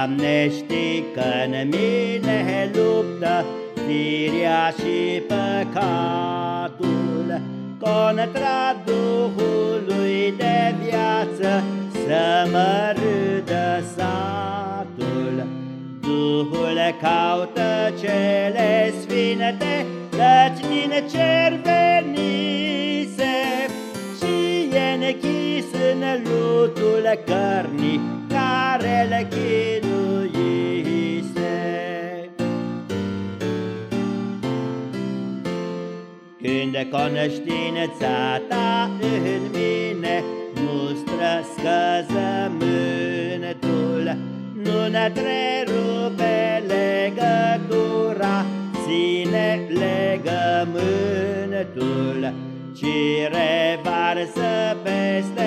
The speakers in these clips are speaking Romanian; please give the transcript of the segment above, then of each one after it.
Doamne, știi că în mine luptă firea și păcatul Contra Duhului de viață să mă râdă satul Duhul caută cele sfinte, căci din cer venise Și e nechis în lutul cărnii care le chinuise. Când conștiința ta în mine mustră scăzământul, nu ne trerupe legătura, ține legământul, ci revarsă peste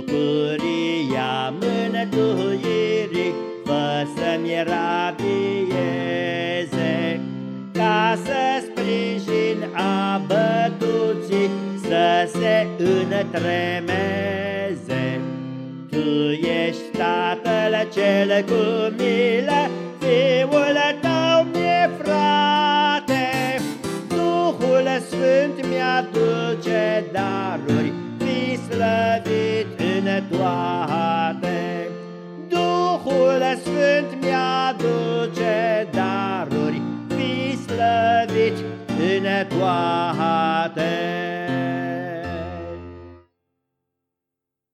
Bucuria mântuirii fă să-mi rabieze, ca să sprijin abătuții să se întremeze. Tu ești Tatăl cel cu milă, Fiul tău mi-e frate, Duhul Sfânt mi-aduce daruri, Fi slăvit Sfânt mi-aduce daruri, Fi slăvit în toate.